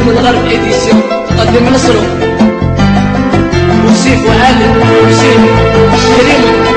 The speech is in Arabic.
نجوم الغرب إديسيون تقدم نصره وسيف وعالم وحسين. كريم